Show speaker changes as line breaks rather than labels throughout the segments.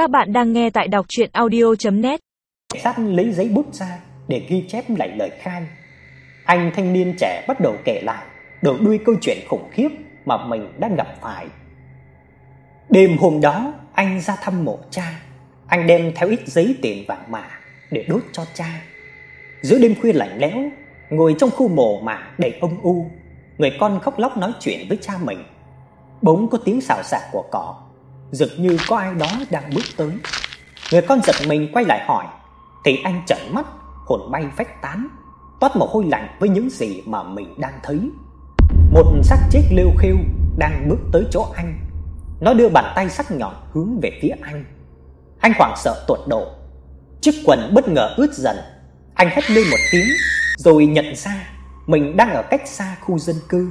Các bạn đang nghe tại đọc audio net
Cảnh sát lấy giấy bút ra để ghi chép lại lời khai. Anh thanh niên trẻ bắt đầu kể lại đầu đuôi câu chuyện khủng khiếp mà mình đã gặp phải. Đêm hôm đó, anh ra thăm mộ cha. Anh đem theo ít giấy tiền vàng mã để đốt cho cha. Giữa đêm khuya lạnh lẽo, ngồi trong khu mộ mà đầy âm u, người con khóc lóc nói chuyện với cha mình. Bỗng có tiếng xào xạc của cỏ, dường như có ai đó đang bước tới. Người con giật mình quay lại hỏi, thì anh trợn mắt, hồn bay phách tán, toát mồ hôi lạnh với những gì mà mình đang thấy. Một xác chết lêu khêu đang bước tới chỗ anh. Nó đưa bàn tay sắc nhọn hướng về phía anh. Anh hoảng sợ tột độ. Chiếc quần bất ngờ ướt dần. Anh hét lên một tiếng rồi nhận ra mình đang ở cách xa khu dân cư.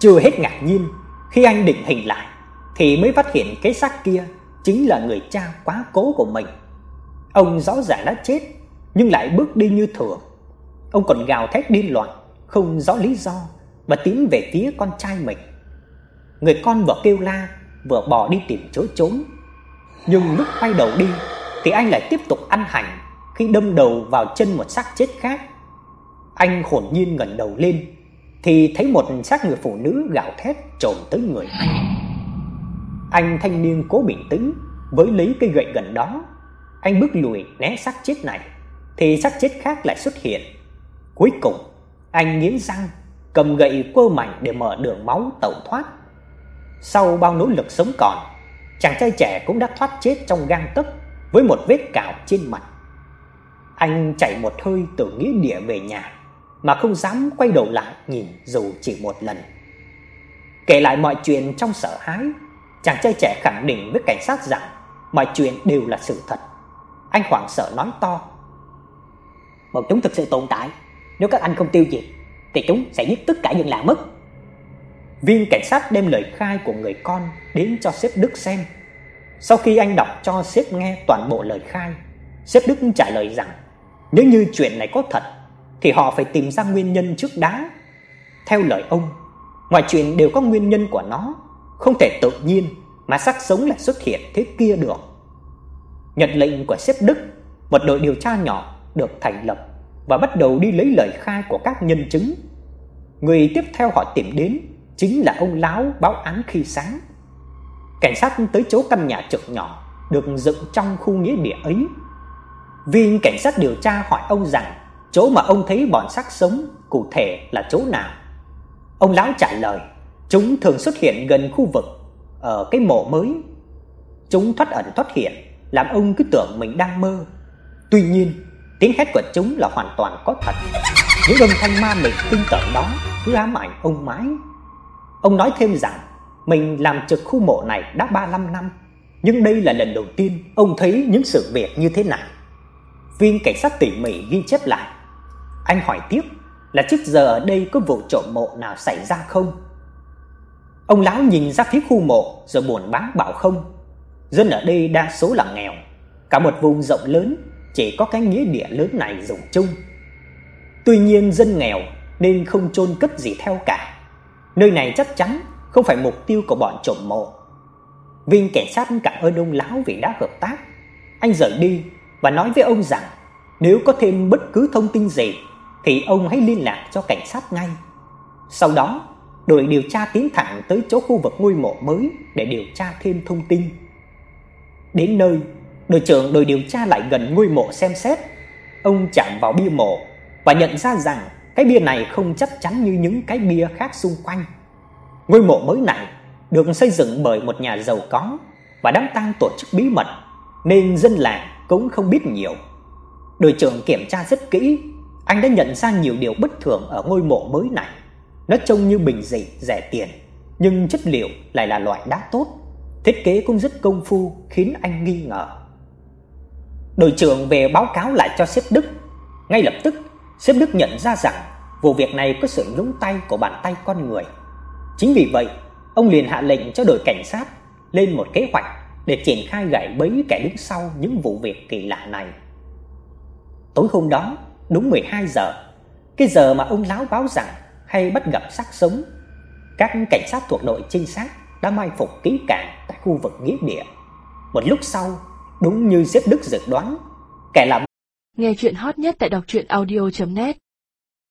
Chưa hết ngạc nhiên, khi anh định hình lại thì mới phát hiện cái xác kia chính là người cha quá cố của mình. Ông rõ ràng đã chết nhưng lại bước đi như thường. Ông còn gào thét điên loạn, không rõ lý do và tiến về phía con trai mình. Người con vừa kêu la, vừa bỏ đi tìm chỗ trốn. Nhưng lúc quay đầu đi thì anh lại tiếp tục ăn hành khi đâm đầu vào chân một xác chết khác. Anh hồn nhiên ngẩng đầu lên thì thấy một xác người phụ nữ gào thét trồm tới người anh. Anh thanh niên cố bình tĩnh, với lấy cây gậy gần đó, anh bước lùi né xác chết này thì xác chết khác lại xuất hiện. Cuối cùng, anh nghiến răng, cầm gậy quơ mạnh để mở đường máu tẩu thoát. Sau bao nỗ lực sống còn, chàng trai trẻ cũng đã thoát chết trong gang tấc với một vết cào trên mặt. Anh chạy một hơi từ nghĩa địa về nhà mà không dám quay đầu lại nhìn dù chỉ một lần. Kể lại mọi chuyện trong sợ hãi, chàng trai trẻ khẳng định với cảnh sát rằng mọi chuyện đều là sự thật. Anh hoảng sợ nói to: "Bọn chúng thực sự tồn tại, nếu các anh không tiêu diệt thì chúng sẽ giết tất cả dân làng mất." Viên cảnh sát đem lời khai của người con đến cho sếp Đức xem. Sau khi anh đọc cho sếp nghe toàn bộ lời khai, sếp Đức trả lời rằng nếu như chuyện này có thật thì họ phải tìm ra nguyên nhân trước đá. Theo lời ông, mọi chuyện đều có nguyên nhân của nó, không thể tự nhiên mà xác sống lại xuất hiện thế kia được. Nhận lệnh của sếp Đức, một đội điều tra nhỏ được thành lập và bắt đầu đi lấy lời khai của các nhân chứng. Người tiếp theo họ tìm đến chính là ông láo báo án khi sáng. Cảnh sát tới chỗ căn nhà trọ nhỏ được dựng trong khu nghĩa địa ấy. Viên cảnh sát điều tra hỏi ông rằng chỗ mà ông thấy bọn xác sống cụ thể là chỗ nào. Ông lão trả lời, chúng thường xuất hiện gần khu vực ở cái mộ mới. Chúng thoát ẩn thoát hiện, làm ông cứ tưởng mình đang mơ. Tuy nhiên, tiếng hét của chúng là hoàn toàn có thật. Những âm thanh ma mị kinh tởm đó cứ ám ảnh ông mãi. Ông nói thêm rằng mình làm trực khu mộ này đã 35 năm, nhưng đây là lần đầu tiên ông thấy những sự việc như thế này. Viên cảnh sát tỉ mỉ ghi chép lại. Anh hỏi tiếp là trước giờ ở đây có vụ trộm mộ nào xảy ra không? Ông lão nhìn ra phía khu mộ rồi buồn bã bảo không. Dân ở đây đa số là nghèo, cả một vùng rộng lớn chỉ có cái nghĩa địa lớn này dùng chung. Tuy nhiên dân nghèo nên không chôn cất gì theo cả. Nơi này chắc chắn không phải mục tiêu của bọn trộm mộ. Viên cảnh sát cảm ơn ông lão vì đã hợp tác. Anh rời đi và nói với ông rằng nếu có thêm bất cứ thông tin gì thì ông hãy liên lạc cho cảnh sát ngay. Sau đó, đội điều tra tiến thẳng tới chỗ khu vực ngôi mộ mới để điều tra thêm thông tin. Đến nơi, đội trưởng đội điều tra lại gần ngôi mộ xem xét. Ông chạm vào bia mộ và nhận ra rằng cái bia này không chắc chắn như những cái bia khác xung quanh. Ngôi mộ mới này được xây dựng bởi một nhà giàu có và đám tang tổ chức bí mật nên dân làng cũng không biết nhiều. Đội trưởng kiểm tra rất kỹ, anh đã nhận ra nhiều điều bất thường ở ngôi mộ mới này. Nó trông như bình dị, rẻ tiền, nhưng chất liệu lại là loại đá tốt. Thiết kế cũng rất công phu khiến anh nghi ngờ. Đội trưởng về báo cáo lại cho sếp Đức. Ngay lập tức, sếp Đức nhận ra rằng vụ việc này có sự nhúng tay của bàn tay con người. Chính vì vậy, ông liền hạ lệnh cho đội cảnh sát lên một kế hoạch để triển khai gãy bẫy kẻ đứng sau những vụ việc kỳ lạ này. Tối hôm đó, đúng 12 giờ, cái giờ mà ông lão báo rằng hay bắt gặp xác sống, các cảnh sát thuộc đội trinh sát đã mai phục kỹ càng tại khu vực nghĩa địa. Một lúc sau, đúng như giết Đức dự đoán, kẻ làm
Nghe chuyện hot nhất tại đọc truyện audio net